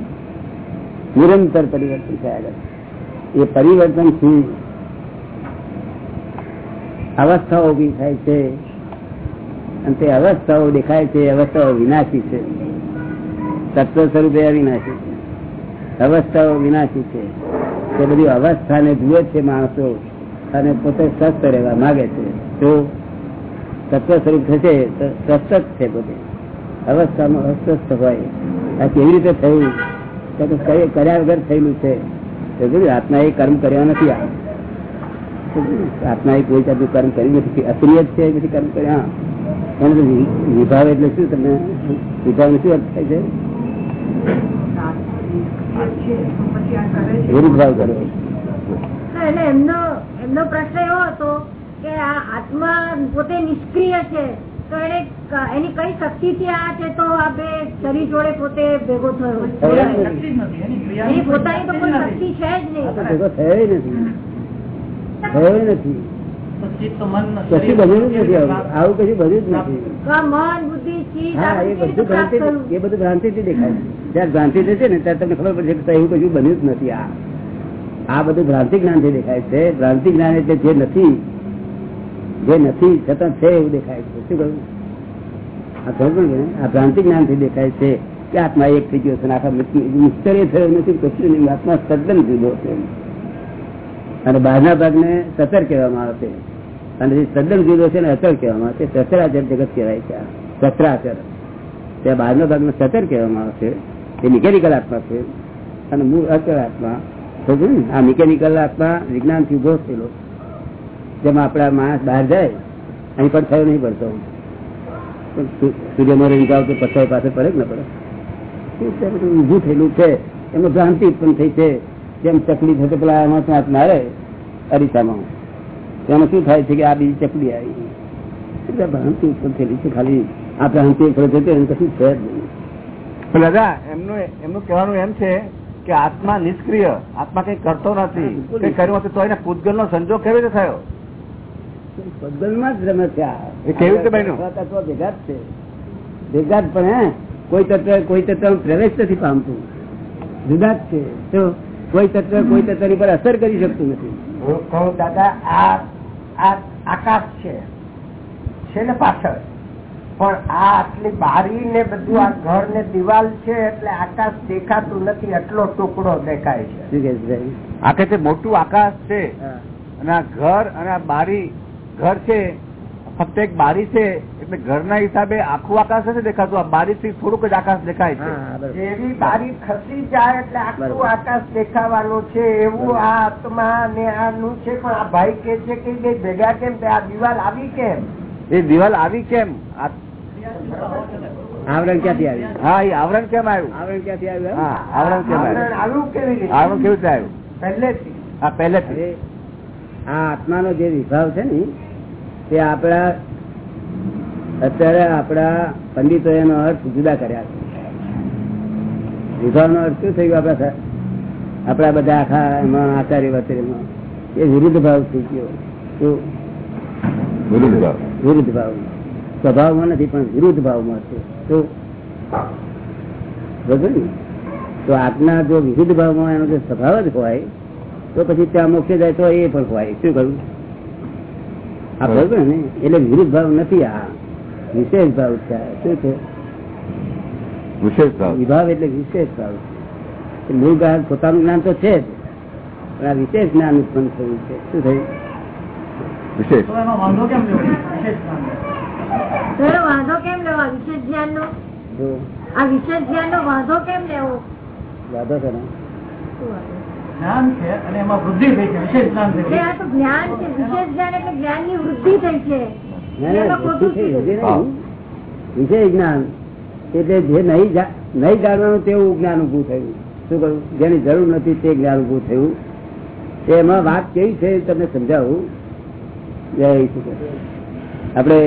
નિરંતર પરિવર્તન થયા કરે એ પરિવર્તનથી અવસ્થાઓ ઊભી થાય છે. અને તે અવસ્થાઓ દેખાય છે અવસ્થાઓ વિનાશી છે. તત્વ સ્વરૂપે અવિનાશી છે. અવસ્થાઓ વિનાશી છે. તે બધી અવસ્થાને જુએ છે માણસો અને પોતે સ્વસ્થ રહેવા માગે છે. જો તત્વ સ્વરૂપ થશે તો સ્વસ્થ છે પોતે. અવસ્થામાં અસ્વસ્થ હોય. આ કેવી રીતે થયું? કર્યા વગર થયેલું છે. આત્મા એ કર્મ કર્યા નથી આત્મા એ કોઈ જાતનું કર્મ કર્યું નથી. અક્રિય જ છે પછી કર્મ કર્યા. વિભાવ એટલે શું તમને? વિભાવ શું અર્થ થાય છે? એમનો પ્રશ્ન એવો હતો કે આ આત્મા પોતે નિષ્ક્રિય છે તો એને એની કઈ શક્તિ થી આ છે તો આ બે શરીર જોડે પોતે ભેગો થયો જ એની પોતાની તો કોઈ શક્તિ છે જ નહીં. ભેગો થયો નથી. થયો નથી. જ જ ભ્રાંતિ થયું. એ બધું ભ્રાંતિ થી દેખાય. છે જયારે ભ્રાંતિ થશે ને ત્યારે તમને ખબર પડશે કે એવું કશું બન્યું જ નથી આ. આ બધું ભ્રાંતિ જ્ઞાનથી દેખાય છે. ભ્રાંતિ જ્ઞાન એટલે જે નથી જે નથી, છતાં છે એવું દેખાય છે. શું કહ્યું? આ ખબર ને? આ દેખાય છે કે આત્મા એક થઈ ગયો છે આખા નિશ્ચર્ય થયો નથી, કશું નહીં, આત્મા તદ્દન જુદો છે. અને બહારના ભાગને સતર કહેવામાં આવે છે. અને જે તદ્દન જુદો છે ને અચર કહેવામાં આવે છે. સચરાચર જગત કહેવાય છે આ. સચરાચર ત્યાં બહારનો ભાગને સચર કહેવામાં આવે છે. એ મિકેનિકલ આત્મા છે. અને મૂળ અચર આત્મા આ મિકેનિકલ આત્મા વિજ્ઞાનથી ઊભો થયેલો જેમાં આપડા માણસ બહાર જાય અહીં પણ થયો નહીં પડતો. સૂર્યમાં રહી જાવ તો પથ્થર પાસે પડે ન પડે? બધું? ઊભું થયેલું છે. એમાં ભ્રાંતિ ઉત્પન્ન થઈ છે. જેમ ચકલી થશે પેલા એમાં હાથ મારે અરીસામાં. તેમાં શું થાય છે કે આ બીજી ચકલી આવી એટલે ભ્રાંતિ ઉત્પન્ન થયેલી છે. ખાલી આ ભ્રાંતિ એક વખત એમ કશું છે જ નહીં. દાદા એમનું એમનું કહેવાનું એમ છે કે આત્મા નિષ્ક્રિય આત્મા કઈ કરતો નથી. કઈ કર્યું હતું તો એને પૂતગલ નો સંજોગ કેવી રીતે થયો? જ છે કેવી રીતે બન્યું? ભેગા જ છે. ભેગા જ પણ કોઈ તત્વ કોઈ તત્વ પ્રવેશ નથી પામતું. જુદા જ છે. તો કોઈ તત્વ કોઈ તત્વની પર અસર કરી શકતું નથી. કહું દાદા આ આ આકાશ છે. છે ને પાછળ. પણ આ આટલી બારી ને બધું આ ઘર ને દિવાલ છે એટલે આકાશ દેખાતું નથી એટલો ટુકડો દેખાય છે. આખે તે મોટું આકાશ છે. અને આ ઘર અને આ બારી ઘર છે ફક્ત એક બારી છે એટલે ઘરના હિસાબે આખું આકાશ નથી દેખાતું આ બારી થી થોડુંક જ આકાશ દેખાય છે. જેવી બારી ખસી જાય એટલે આખું આકાશ દેખાવાનું છે એવું આ આત્મા ને આનું છે પણ આ ભાઈ કે છે કે ભેગા કેમ આ દિવાલ આવી કેમ? એ દિવાલ આવી કેમ? આવરણ ક્યાંથી આવ્યું હા એ આવરણ કેમ આવ્યું? આવરણ ક્યાંથી આવ્યું? હા આવરણ કેમ આવ્યું? આવ્યું કેવી રીતે આવરણ કેવી રીતે આવ્યું? પહેલેથી. હા પહેલેથી. આ આત્માનો જે વિભાવ છે ને તે આપણા અત્યારે આપણા પંડિતો એનો અર્થ જુદા કર્યા છે. વિભાવ નો અર્થ શું થયું આપણા આપણા બધા આખા એમાં આચાર્ય વાચાર્યમાં એ વિરુદ્ધ ભાવ થઈ ગયો શું? વિરુદ્ધ ભાવ. વિરુદ્ધ ભાવ. સ્વભાવમાં નથી પણ વિરુદ્ધ ભાવમાં છે. તો? તો આજના જો વિરુદ્ધ ભાવમાં એનો જો સ્વભાવ જ હોય તો પછી ત્યાં મોક્ષે જાય તો એ પણ હોય. શું કહ્યું? આ બરોબર ને એટલે વિરુદ્ધ ભાવ નથી આ. વિશેષ ભાવ છે. શું છે? વિશેષ ભાવ. વિભાવ એટલે વિશેષ ભાવ. મૂળ જ્ઞાન પોતાનું જ્ઞાન તો છે જ પણ આ વિશેષ જ્ઞાન ઉત્પન્ન થયું છે. શું થયું? વિશેષ. વાંધો કેમ લેવો? વિશેષ જ્ઞાન. તો એનો વાંધો કેમ લેવો આ વિશેષ જ્ઞાન નો આ વિશેષ જ્ઞાન નો વાંધો કેમ લેવો? વાંધો છે ને? જ્ઞાન છે અને એમાં વૃદ્ધિ થઈ છે વિશેષ જ્ઞાન થઈ એટલે જ્ઞાન છે વિશેષ જ્ઞાન એટલે જ્ઞાનની વૃદ્ધિ થઈ છે. વિષય જ્ઞાન એટલે જે નહીં નહીં જાણવાનું તેવું જ્ઞાન ઉભું થયું. શું કહ્યું? જેની જરૂર નથી તે જ્ઞાન ઉભું થયું. એમાં વાત કેવી છે તમને સમજાવું. જય આપણે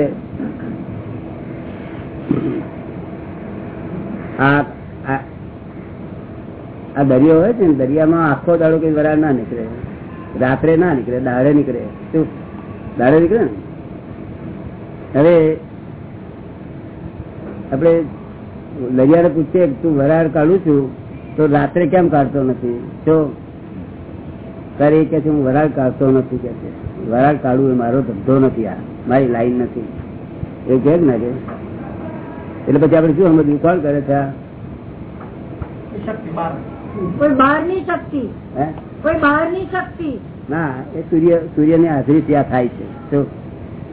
આ આ- દરિયો હોય છે ને, દરિયામાં આખો દાડો કઈ વરાળ ના નીકળે. રાત્રે ના નીકળે, દાડે નીકળે. શું? દાડે નીકળે ને? હવે આપણે દરિયાને પૂછીએ તું વરાળ કાઢું છું, તો રાત્રે કેમ કાઢતો નથી? તો તારે કે છે, હું વરાળ કાઢતો નથી કે છે. વરાળ કાઢવું એ મારો ધંધો નથી આ. મારી લાઈન નથી. એ કે ના કે એટલે પછી આપણે શું સમજવું? કોણ કરે છે કોઈ બહારની શક્તિ. કોઈ બહારની શક્તિ. ના એ સૂર્યની હાજરી ત્યાં થાય છે. તો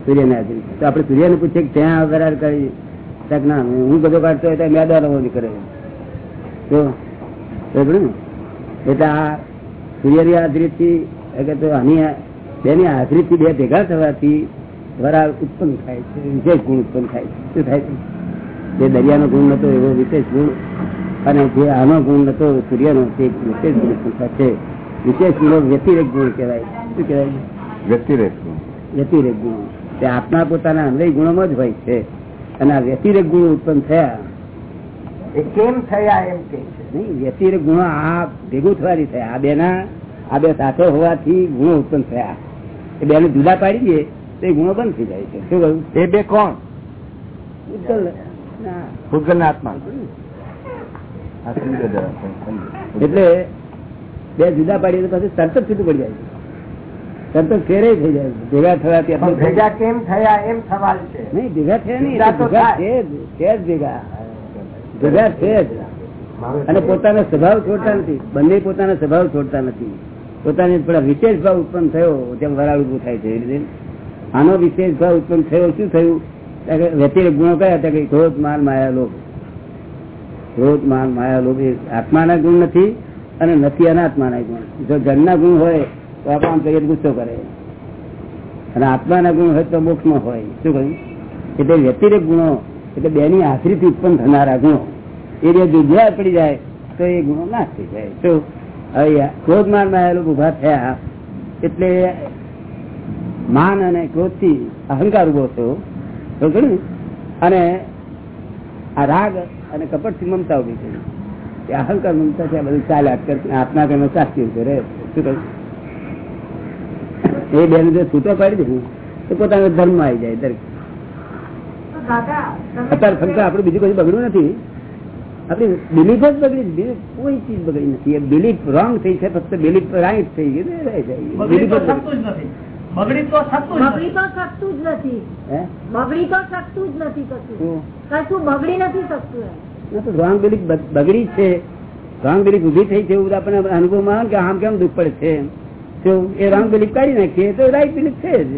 સૂર્યની હાજરી તો આપણે સૂર્યને પૂછીએ કે ત્યાં વરાળ કરી ના હું બધો કાઢતો હોય ત્યાં મેદાનો નીકળે. તો ને? એટલે આ સૂર્યની હાજરીથી એટલે તો આની બેની હાજરીથી બે ભેગા થવાથી વરાળ ઉત્પન્ન થાય છે વિશેષ ગુણ ઉત્પન્ન થાય છે. શું થાય છે? જે દરિયાનો ગુણ નતો એવો વિશેષ ગુણ અને જે આનો ગુણ નતો સૂર્યનો તે વિશેષ ગુણ છે. વિશેષ ગુણો વ્યતિરેક ગુણ કહેવાય. શું કહેવાય? વ્યક્તિરેક વ્યતિરેક ગુણ. તે આપના પોતાના અન્વય ગુણોમાં જ હોય છે. અને આ વ્યતિરેક ગુણો ઉત્પન્ન થયા. કેમ થયા એમ કે વ્યતિરેક ગુણો આ ભેગું થવાની થયા. આ બેના આ બે સાથે હોવાથી ગુણો ઉત્પન્ન થયા. એ બેને જુદા પાડી દઈએ તો એ ગુણો બંધ થઈ જાય છે. શું કહ્યું? એ બે કોણ? ભૂગલ ભૂગલ આત્મા આ સૂર્ય દ્વારા સમજો. એટલે બે જુદા પાડીએ તો પછી તરત જ છૂટું પડી જાય તરત જ ફેરે થઈ જાય. ભેગા થવાથી પણ ભેગા કેમ થયા? એમ સવાલ છે. નહીં ભેગા થયા નહીં ભેગા. છે જ ભેગા. ભેગા છે જ. અને પોતાનો સ્વભાવ છોડતા નથી. બંને પોતાનો સ્વભાવ છોડતા નથી. પોતાની થોડા વિશેષ ભાવ ઉત્પન્ન થયો જેમ વરાળ ઉભું થાય છે રીતે. આનો વિશેષ ભાવ ઉત્પન્ન થયો શું થયું? વ્યતિરેક ગુણો કયા હતા કે ક્રોધ માલ માયા લોભ ક્રોધ, માન, માયા, લોભ આત્માના ગુણ નથી અને નથી અનાત્માના ગુણ. જો જળના ગુણ હોય તો આપણે આમ કહીએ ગુસ્સો કરે. અને આત્માના ગુણ હોય તો મોક્ષમાં હોય. શું કહ્યું? એટલે વ્યતિરેક ગુણો, એટલે બેની આશ્રિત ઉત્પન્ન થનારા ગુણો, એ જે જુદ્યા પડી જાય તો એ ગુણો નાશ થઈ જાય. તો હવે ક્રોધ, માન, માયા લોકો ઊભા થયા એટલે માન અને ક્રોધથી અહંકાર ઊભો થયો. અને આ રાગ અને કપટથી મમતા ઊભી થઈ. એ અહંકાર મમતા છે આ બધું ચાલ્યા આત્મા કર્મ સાચી કરે એ બેન જો છૂટો પાડી દે તો પોતાનો ધર્મ આવી જાય દરેક. અત્યારે ફક્ત આપડે બીજું કશું બગડ્યું નથી. આપણી બિલીફ જ બગડી. બીજું કોઈ ચીજ બગડી નથી. એ બિલીફ રોંગ થઈ છે ફક્ત બિલીફ રાઈટ થઈ ગઈ. બિલીફ બગડી. તો જ બગડી તો શકતું જ નથી. હે? બગડી તો શકતું જ નથી કશું. કશું બગડી નથી શકતું એમ. ના તો રોંગ બિલીફ બગડી છે. રોંગ બિલીફ ઊભી થઈ છે એવું આપણને અનુભવમાં આવે કે આમ કેમ દુઃખ પડે છે શું એ રોંગ બિલીફ કાઢી નાખીએ તો રાઈટ બિલીફ છે જ.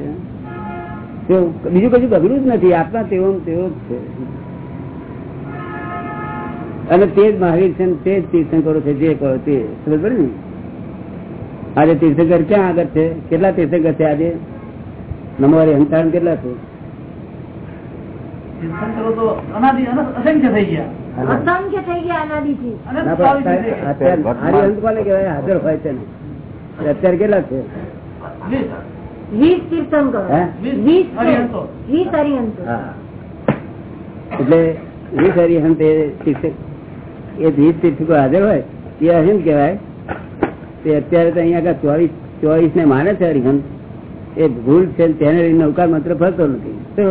શું? બીજું કશું બગડ્યું જ નથી. આત્મા તેવો તેવો જ છે. અને તે જ મહાવીર છે તે જ તીર્થંકરો છે જે કહો તે. સમજ પડે ને? આજે તીર્થંકર ક્યાં આગળ છે? કેટલા તીર્થંકર છે આજે? નમવારી હંતાણ કેટલા છે. અત્યારે કેટલા છે? એટલે વીસ હરિહંત એ તીર્થ એ વીસ તીર્થકો હાજર હોય એ અહિંદ કહેવાય. તે અત્યારે તો અહીંયા આગળ ચોવીસ ચોવીસ ને માને છે હરિહંત એ ભૂલ છે તેને લઈને નૌકાર મંત્ર ફરતો નથી. તો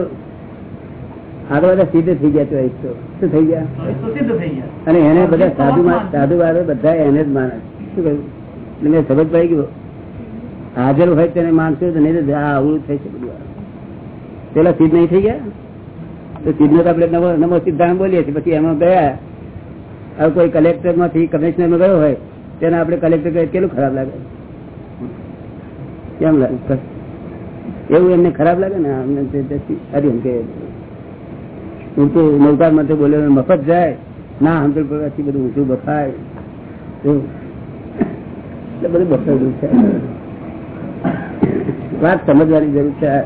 આ તો બધા સિદ્ધ થઈ ગયા ચોવીસ તો. શું થઈ ગયા? અને એને બધા સાધુ સાધુ વાળો બધા એને જ માને શું કહ્યું? મેં સમજ પડી ગયો. હાજર હોય તેને માનશો તો નહીં આવું થઈ છે બધું પેલા સિદ્ધ નહીં થઈ ગયા? તો સિદ્ધ નો તો આપણે નવો નવો સિદ્ધાંત બોલીએ છીએ. પછી એમાં ગયા. હવે કોઈ કલેક્ટરમાંથી કમિશનરમાં ગયો હોય તેને આપણે કલેક્ટર કહે કેટલું ખરાબ લાગે? કેમ લાગે? એવું એમને ખરાબ લાગે ને, અમને તે- તે હરિયમ કે ઊંચું નૌકાર માટે બોલે મફત જાય. ના હંતર પ્રકારથી બધું ઊંચું બફાય. એટલે બધું બફાયેલું છે. વાત સમજવાની જરૂર છે.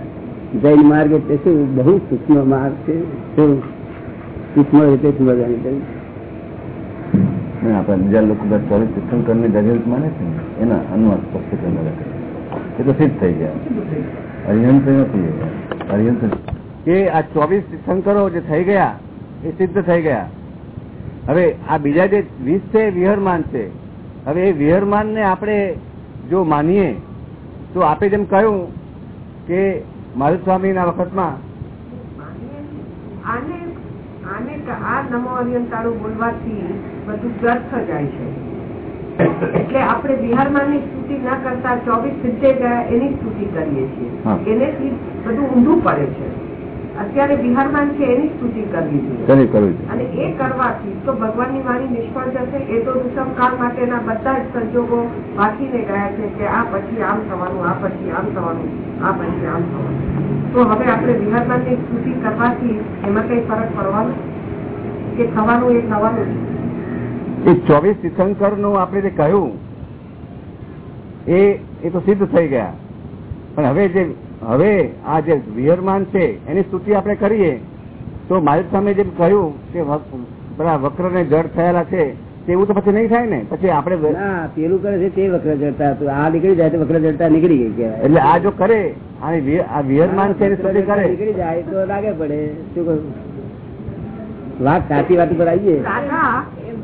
જૈન માર્ગ એટલે શું બહુ સૂક્ષ્મ માર્ગ છે? શું સૂક્ષ્મ રીતે સમજવાની જરૂર છે. ને આપણે બીજા લોકો ચોવીસ તીર્થંકરની માને છે એના અનુવાદ સ્પષ્ટીકરણ લખે. એ તો સિદ્ધ થઈ ગયા. હરિયંત નથી હરિયંત કે આ ચોવીસ તીર્થંકરો જે થઈ ગયા, એ સિદ્ધ થઈ ગયા. હવે આ બીજા જે વીસ છે વિહરમાન છે. હવે એ વિહરમાન ને આપણે જો માનીએ, તો આપે જેમ કહ્યું કે મારુ સ્વામીના વખતમાં આને આ નમો અરિયંતાળું બોલવાથી બધું વ્યર્થ જાય છે. એટલે આપણે બિહારમાં ની સ્તુતિ ના કરતા ચોવીસ સિત્તેર ગયા એની સ્તુતિ કરીએ છીએ. એનેથી બધું ઊંધું પડે છે. અત્યારે બિહારમાં છે એની સ્તુતિ કરવી જોઈએ. અને એ કરવાથી તો ભગવાનની વાણી નિષ્ફળ જશે. એ તો ઋષભ કાળ માટેના બધા જ સંજોગો વાંચીને ગયા છે કે આ પછી આમ થવાનું આ પછી આમ થવાનું આ પછી આમ થવાનું. તો હવે આપણે બિહારમાંની સ્તુતિ કરવાથી એમાં કઈ ફરક પડવાનો? કે થવાનું એ થવાનું. એ ચોવીસ તીર્થંકરનું આપણે જે કહ્યું એ એ તો સિદ્ધ થઈ ગયા. પણ હવે જે હવે આ જે વિહરમાન છે એની સ્તુતિ આપણે કરીએ તો મારી સામે જેમ કહ્યું કે બધા વક્ર ને જડ થયેલા છે તેવું તો પછી નહીં થાય ને? પછી આપણે પેલું કરે છે તે વક્ર જડતા હતું. આ નીકળી જાય તો વક્ર જડતા નીકળી ગઈ કહેવાય. એટલે આ જો કરે આ વિહ- આ વિહરમાન છે એની સ્તુતિ કરે. નીકળી જાય તો લાગે પડે. શું કહ્યું વાત સાચી વાત ઉપર આવીએ.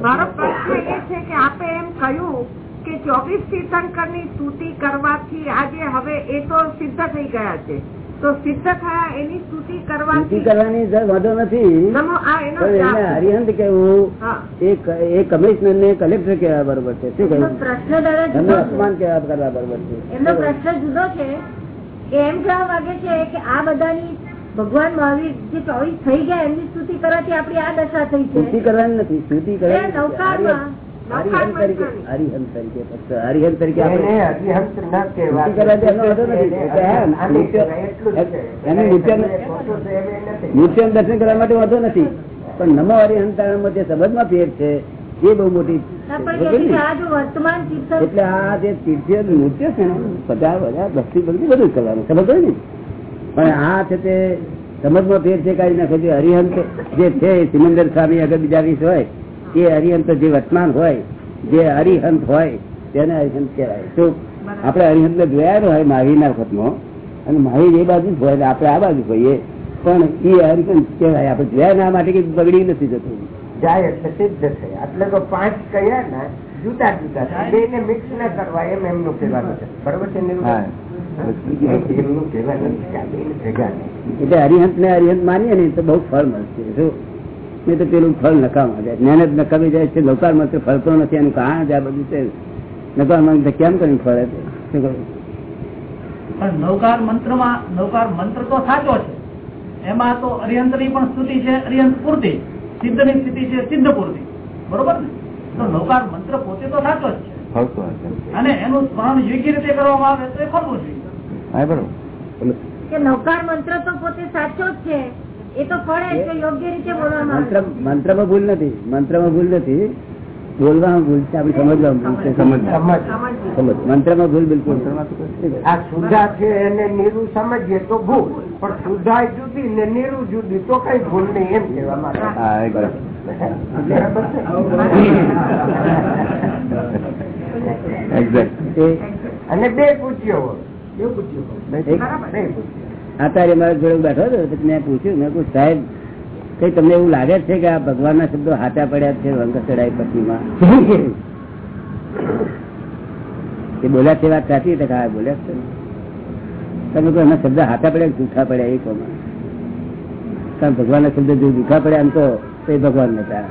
મારો પ્રશ્ન એ છે કે આપે એમ કહ્યું કે ચોવીસ તીર્થંકરની સ્તુતિ કરવાથી આજે હવે એ તો સિદ્ધ થઈ ગયા છે. તો સિદ્ધ થયા એની સ્તુતિ નીતિ કરવાની વાંધો નથી. નમો આ એનો પણ એને જાપ. હરિહંત કેવું હા. એ કમિશનર ને કલેક્ટર કેવા બરોબર છે. શું કહ્યું પ્રશ્ન દાદા એમને જુદો છે. અપમાન કેવા કરવા બરોબર છે. એમનો પ્રશ્ન જુદો છે એમ કહેવા માંગે છે કે આ બધાની ભગવાન મહાવીર જે ચોવીસ થઈ ગયા એમની સ્તુતિ કરવાથી આપડી આ દશા થઈ સ્તુતિ કરવાની નથી સ્તુતિ એ કરવાની નથી. તરીકે હરિહન તરીકે ફક્ત હરિહંત તરીકે વાંધો નથી. દર્શન કરવા માટે વાંધો પણ નમો હરિહન જે સંબંધમાં ફેર છે એ બહુ મોટી એટલે આ જે તીર્થ નૃત્ય છે ને બધા બધા ભક્તિ ભક્તિ બધું કરવાનું ખબર હોય ને? પણ આ છે તે સમજમાં ફેર છે કાઢી નાખે છે હરિહંત જે છે એ સિમંદર સ્વામી અગર બીજા વીસ હોય એ હરિહંત જે વર્તમાન હોય જે હરિહંત હોય તેને હરિહંત કહેવાય. તો આપણે હરિહંત ને જોયા હોય મહાવીરના વખતમાં અને મહાવીર એ બાજુ જ હોય આપણે આ બાજુ હોઈએ. પણ એ હરિહંત કહેવાય. આપણે જોયા ના માટે કઈ બગડી નથી જતું. જાય એટલે સિદ્ધ છે. એટલે તો પાંચ કયા ને જુદા જુદા બે ને મિક્સ ના કરવા એમ એમનું કહેવાનું છે. બરોબર છે એટલે હરિહંત ને હરિહંત માનીએ ને તો બહુ ફળ મળશે. શું નહીં તો પેલું ફળ નકામ જાય. મહેનત નકામી જાય છે નૌકાર મંત્ર ફળતો નથી એનું કારણ જ આ બધું છે. નૌકાર મંત્ર કેમ કરીને ફળે છે? પણ નૌકાર મંત્રમાં નૌકાર મંત્ર તો સાચો છે. એમાં તો અરિયંતની પણ સ્તુતિ છે અરિયંત પૂર્તિ. સિદ્ધની સ્થિતિ છે સિદ્ધ પૂરતી. બરોબર ને? તો નૌકાર મંત્ર પોતે તો સાચો જ છે. અને એનું સ્મરણ યોગ્ય રીતે કરવામાં આવે તો એ ફરવું જોઈએ હા બરોબર નૌકાર મંત્ર તો પોતે સાચો જ છે. એ તો ફળે છે યોગ્ય રીતે બોલવામાં મંત્ર આવે મંત્રમાં ભૂલ નથી. મંત્રમાં ભૂલ નથી. બોલવામાં ભૂલ છે આપણે સમજવામાં ભૂલ છે સમજ. મંત્રમાં ભૂલ બિલકુલ. તો આ સુધા છે એને નીરું સમજીએ તો ભૂલ. પણ સુધા જુદી ને નીરુ જુદી તો કઈ ભૂલ નહીં એમ કહેવા માંગે બરાબર બરાબર. છે અને બે પૂછ્યો આચાર્ય મારા જોડે બેઠો હતો મેં પૂછ્યું મેં કહું સાહેબ કઈ તમને એવું લાગે છે કે આ ભગવાનના શબ્દો હાચા પડ્યા છે વંક ચડાઈ પછીમાં એ બોલ્યા છે વાત સાચી તો હા બોલ્યા છે. તમે કહો એના શબ્દ હાથા પડ્યા જૂઠા પડ્યા એ કોમાં કારણ ભગવાન ભગવાનના શબ્દ જો જૂઠા પડ્યા એમ તો તો એ ભગવાન નતા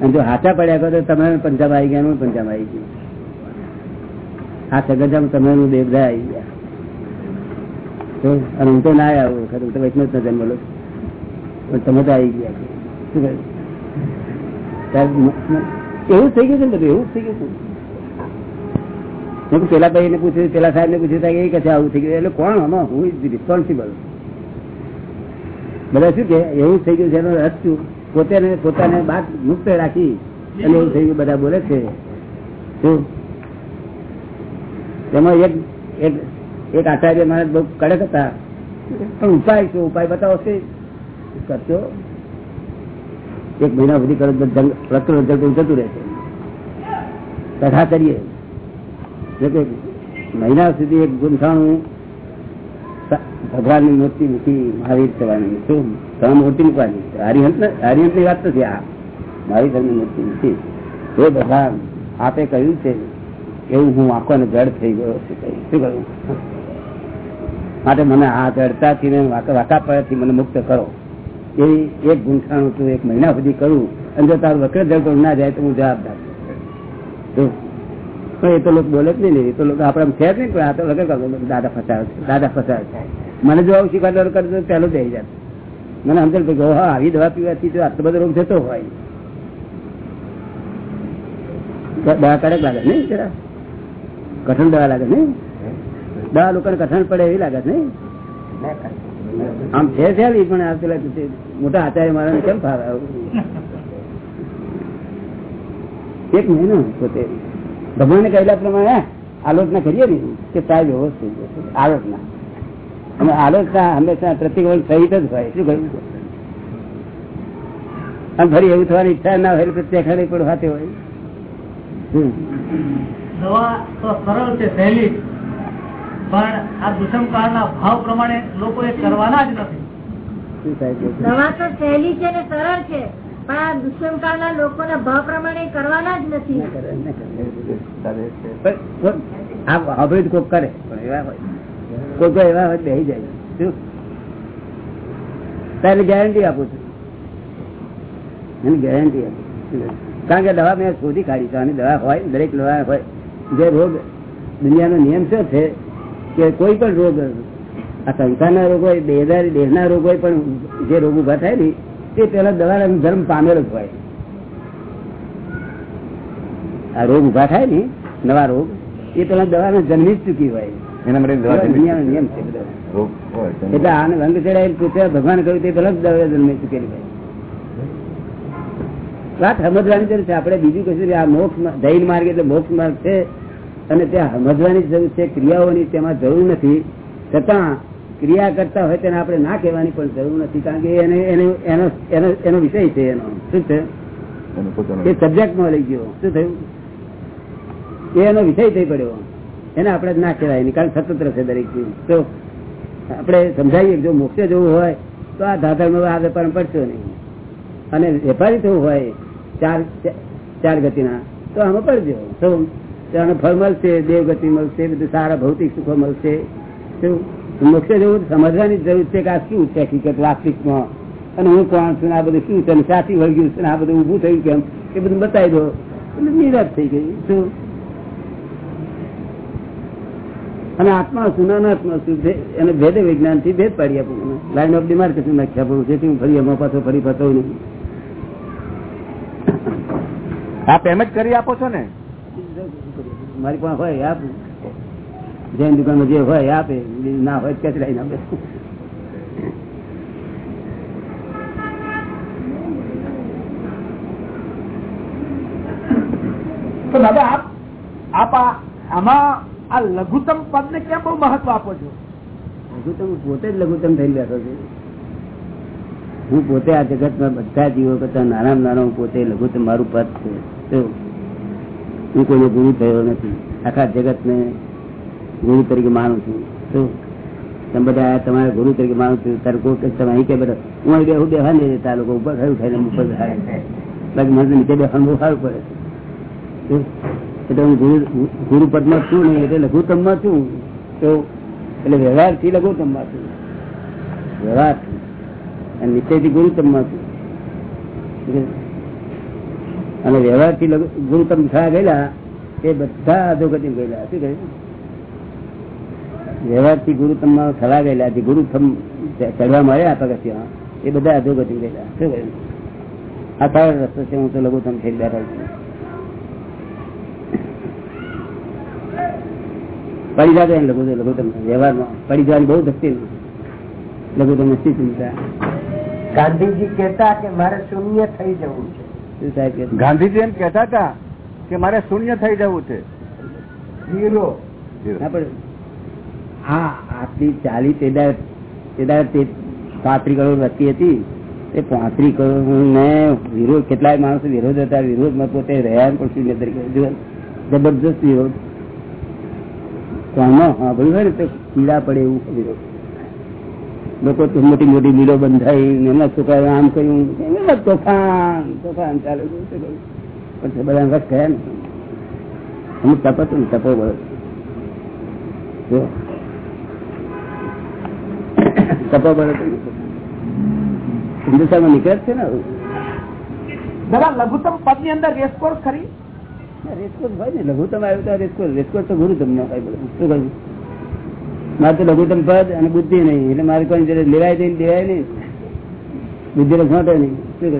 અને જો હાથા પડ્યા કહો તો તમે પંજાબ આવી ગયા હું પંજાબ આવી ગયું. આ સગજામાં તમે હું આવી ગયા. અને હું તો ના આવ્યો ખરું તો વૈષ્ણવ જ નથી બોલો પણ તમે તો આવી ગયા એવું થઈ ગયું છે ને બધું, એવું થઈ ગયું છે પેલા ભાઈ ને પૂછ્યું, પેલા સાહેબ ને પૂછ્યું એ કહે આવું થઈ ગયું. એટલે કોણ? આમાં હું ઇઝ રિસ્પોન્સિબલ બધા શું કે એવું થઈ ગયું છે, એનો રસ શું? પોતે પોતાને બાદ મુક્ત રાખી અને એવું થઈ ગયું, બધા બોલે છે. શું? તેમાં એક એક આચાર્ય માણસ બહુ કડક હતા. પણ ઉપાય શું? ઉપાય બતાવો છે કરશો એક મહિના સુધી કરો તો જતું જતું રહેશે. કથા કરીએ. મહિના સુધી એક ગુંથાણું ભગવાનની મૂર્તિ મૂકી મહાવીર થવાની. શું? ત્રણ મૂર્તિ મૂકવાની? હરિહંત હરિહંતની વાત નથી આ. મહાવીર મૂર્તિ મૂકી. હે ભગવાન, આપે કહ્યું છે એવું હું આંખો જડ થઈ ગયો શું માટે મને આ જડતાથી ને વાંકા મને મુક્ત કરો. એ એક ગુંઠાણું તું એક મહિના સુધી કરું. અને જો તારું વક્ર જડતો ના જાય તો હું જવાબદાર એ તો લોકો બોલે જ નહીં એ તો લોકો આપડે છે જ નહીં, પણ આ તો લગે દાદા ફસાયો છે, દાદા ફસાયો છે. મને જો આવું શીખવાડો કરતો પહેલો જ આવી જાય. મને સમજણ કે હા આવી દવા પીવાથી તો આટલો બધો રોગ જતો હોય. દવા કરે લાગે નહીં જરા? કઠણ દવા લાગે નહીં? દવા લોકો કઠણ પડે એવી લાગે નહીં? આમ છે ચાલી પણ આ પેલા મોટા આચાર્ય મારા કેમ ફાવે એક મહિનો પોતે. ભગવાને કહેલા પ્રમાણે આલોચના કરીએ ને, કે સાહેબ વ્યવસ્થિત આલોચના. અને આલોચના હંમેશા પ્રતિક્રમણ સહિત જ હોય, શું કહ્યું? અને ફરી એવું થવાની ઈચ્છા ના હોય પ્રત્યાખાને પણ હાથે હોય. દવા તો સરળ છે સહેલી પણ આ દુષ્મકાળના ભાવ પ્રમાણે લોકો એ કરવાના જ નથી? દવા તો સહેલી છે ને સરળ છે પણ આ દુષ્મકાળના લોકોના ભાવ પ્રમાણે કરવાના જ નથી. પણ કોક કરે પણ એવા હોય. કોઈ કોઈ એવા હોય બેસી જાય. શું? તારે ગેરંટી આપું છું. એની ગેરંટી આપું કારણ કે દવા મેં શોધી કાઢી તો આની દવા હોય દરેક દવા હોય. જે રોગ દુનિયાનો નિયમ શું છે કે કોઈ પણ રોગ આ સંસારના રોગ હોય દેહદારી દેહના રોગ હોય પણ જે રોગ ઊભા થાય ને તે પેલા દવા ધર્મ પામેલો જ હોય. આ રોગ ઊભા થાય ને નવા રોગ એ પેલા દવા જન્મી જ ચૂકી હોય. એના માટે દુનિયાનો નિયમ છે બધો. રોગ હોય તેની એટલે આને રંગ ચડાવી પૂછ્યા ભગવાન કહ્યું તે પેલા જ દવા જન્મી ચૂકેલી હોય. વાત સમજવાની જરૂર છે. આપણે બીજું કશું. આ મોક્ષ જૈન માર્ગ એટલે મોક્ષ માર્ગ છે. અને ત્યાં સમજવાની જરૂર છે ક્રિયાઓની તેમાં જરૂર નથી. છતાં ક્રિયા કરતા હોય તેને આપણે ના કહેવાની પણ જરૂર નથી કારણ કે એને એને એનો એનો એનો વિષય છે એનો. શું છે? એ સબ્જેક્ટમાં લઈ ગયો. શું થયું? એ એનો વિષય થઈ પડ્યો. એને આપણે ના કહેવાય કારણ સ્વતંત્ર છે દરેક તો આપણે સમજાવીએ જો મોક્ષે જવું હોય તો આ ધાધરમાં આ વેપાર પડશો નહીં. અને વેપારી થવું હોય ચાર ચાર ગતિના તો આમાં પડજો. તો આને ફળ મળશે, દેવગતિ મળશે, બધું સારા ભૌતિક સુખો મળશે. મોક્ષે જવું સમજવાની જરૂર છે કે આ શું છે હકીકત વાસ્તવિકમાં? અને હું કોણ છું આ બધું શું છે? સાચી વળગ્યું છે આ બધું ઊભું થયું કેમ? એ બધું બતાવી દો. એટલે નિરાશ થઈ ગઈ. શું? અને આત્મા શું આત્મા શું એને ભેદ વિજ્ઞાનથી ભેદ પાડી આપું મને લાઈન ઓફ ડિમાર્કેશન નાખ્યા આપું છે. ફરી એમાં પાછો ફરી ફસાવું નહીં. આપ એમ કરી આપો છો ને? મારી પણ હોય આપું. જૈન દુકાનમાં જે હોય આપે. ના હોય કચરાઈ આપે? તો દાદા આપ આપ આમાં આ લઘુત્તમ પદ ને કેમ બહુ મહત્વ આપો છો? લઘુત્તમ પોતે જ લઘુત્તમ થઈ બેઠો છું. હું પોતે આ જગતમાં બધા જીવો કરતા નાના નાનો પોતે લઘુત્તમ મારું પદ છે. હું કોઈને ગુરુ થયો નથી. આખા જગતને ગુરુ તરીકે માનું છું. તમે બધા તમારે ગુરુ તરીકે માનું છું. તારે કોઈ તમે અહીં કે બધા. હું અહીં બેહું બેહવા નહીં દેતા લોકો ઉપર, થયું થઈને ઉપર બાકી મને નીચે બેસવાનું બહુ સારું પડે. એટલે હું ગુરુ ગુરુ પદમાં છું નહીં એટલે લઘુત્તમમાં છું. તો એટલે વ્યવહારથી લઘુત્તમમાં છું. વ્યવહાર અને નીચેથી ગુરુત્તમમાં છું. અને વ્યવહારથી ગુરુ ગુરુત્તમ થયા ગયેલા, એ બધા અધોગતિ ગયેલા. શું કહ્યું ગુરુ ગુરુત્તમમાં થવા ગયેલા, જે ગુરુત્તમ ચડવા મળ્યા પગથિયા એ બધા અધોગતિ ગયેલા. શું કહ્યું આ સારો રસ્તો છે, હું તો લઘુત્તમ થઈ બેઠા છું પડી જાતો એને લઘુત્તમ લઘુત્તમ. વ્યવહારમાં પડી જવાની બહુ ભક્તિ લઘુત્તમ નથી ચિંતા ગાંધીજી કેતા કે મારે શૂન્ય થઈ જવું છે. સાહેબ ગાંધીજી એમ કેતા હતા કે મારે શૂન્ય થઈ જવું છે. ચાલી પાંત્રી કરોડ વસ્તી હતી. એ પાંત્રી કરોડ ને વિરોધ કેટલાય માણસો વિરોધ હતા. વિરોધમાં પોતે રહ્યા પણ શૂન્ય તરીકે. જબરજસ્ત વિરોધ. કોનો? સાંભળ્યું હોય ને તો પીડા પડે એવું વિરોધ. લોકો તો મોટી મોટી બીડો બંધાઈ ને એમના છોકરાઓ આમ કર્યું એમના તોફાન તોફાન ચાલે છે. પણ બધા વખત થયા ને. અમુક તપ હતું ને તપો બળો તપો બળો હિન્દુસ્તાનમાં નીકળે છે ને આવું. લઘુત્તમ પદની અંદર રેસકોર્સ ખરી? રેસકોર્સ હોય ને લઘુત્તમ આવ્યું રેસકોર્સ રેસકોર્સ તો ગુરુ તમને કઈ બધું શું કહ્યું? મારે તો લઘુત્તમ પદ અને બુદ્ધિ નહીં. એટલે મારે કોઈ લેવાય નહીં દેવાય નહીં. બુદ્ધિ નો ઘોટે નહીં. શું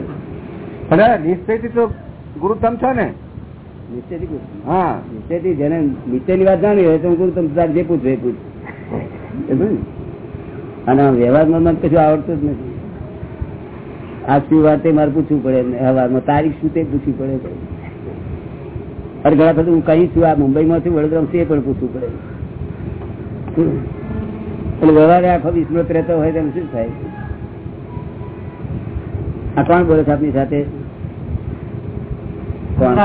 કરે? નિશ્ચયથી તો ગુરુતમ છો ને? નિશ્ચયથી હા. નિશ્ચયથી જેને નિશ્ચયની વાત જાણી હોય તો ગુરુત્તમ તાર જે પૂછે પૂછ? અને વ્યવહારમાં મને કશું આવડતું જ નથી. આ શું વાત એ મારે પૂછવું પડે. વ્યવહારમાં તારીખ શું તે પૂછવી પડે. અરે ઘણા બધું હું કહી છું આ મુંબઈમાં છું વડોદરા તે પણ પૂછવું પડે. એટલે વ્યવહારે આખો વિસ્મૃત રહેતો હોય તેમ શું થાય? આ કોણ બોલે છે આપની સાથે? કોણ?